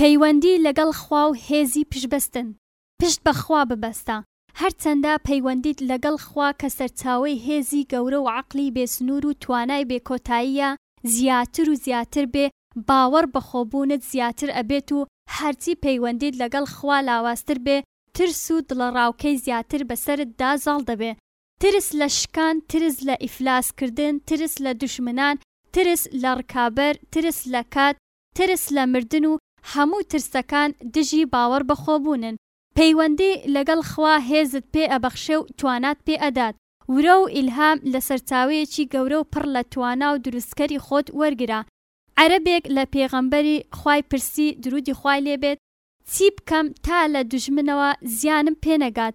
پەیوەندی لەگەڵ خوا و هێزی پشتبەستن، پشت بە خوا ببەستە، هەرچەندە پەیوەندیت لەگەڵ خوا کە سەرچاوەی هێزی گەورە و عەقڵی بێ سنوور و توانای بێ کۆتاییە زیاتر و زیاتر بێ باوەڕ بە خۆ بوونت زیاتر ئەبێت و هەرچی پەیوەندیت لەگەڵ خوا لاوازتر بێ ترس و دڵەڕاوکێی زیاتر بەسەرتدا زاڵ دەبێ ترس لە شکان، ترس لە ئیفلاس کردن، ترس لە دوژمنان، ترس لە ڕکابەر، ترس لە کات، ترس لە مردن و هەموو ترسەکان دژی باوەڕ بەخۆ بوونن. پەیوەندی لەگەڵ خوا هێزت پێ ئەبەخشێ و توانات پێ ئەدات. ورە و ئیلهام لە سەرچاوەیەکی گەورە و پڕ لە توانا و دروستکەری خۆت وەرگرە. عەرەبێک لە پێغەمبەری خوای پرسی، دروودی خوای لێ بێت، چی بکەم تا لە دوژمنەوە زیانم پێ نەگات؟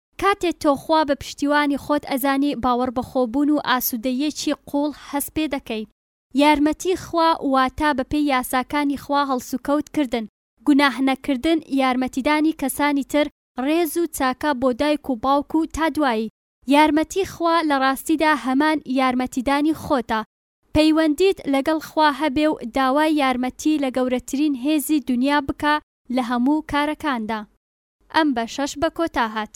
کاتێ تۆ خوا بە پشتیوانی خۆت ئەزانی باوەڕ بە خۆ بوون و ئاسودەییەکی قوڵ هەست پێ دەکەی. یارمەتی خوا واتا بە پێی یاساکانی خوا هەڵسوکەوت کردن، گوناح نەکردن، یارمەتیدانی کەسانی تر، ڕێز و چاکە بۆ دایک و باوک و تا دوایی. یارمەتی خوا لە ڕاستیدا هەمان یارمەتیدانی خۆتە. پەیوەندیت لەگەڵ خوا هەبێ و داوای یارمەتی لە گەورەترین هێزی دونیا بکە لە هەموو کارەکاندا. ئەم بەشەش بە کۆتا هات.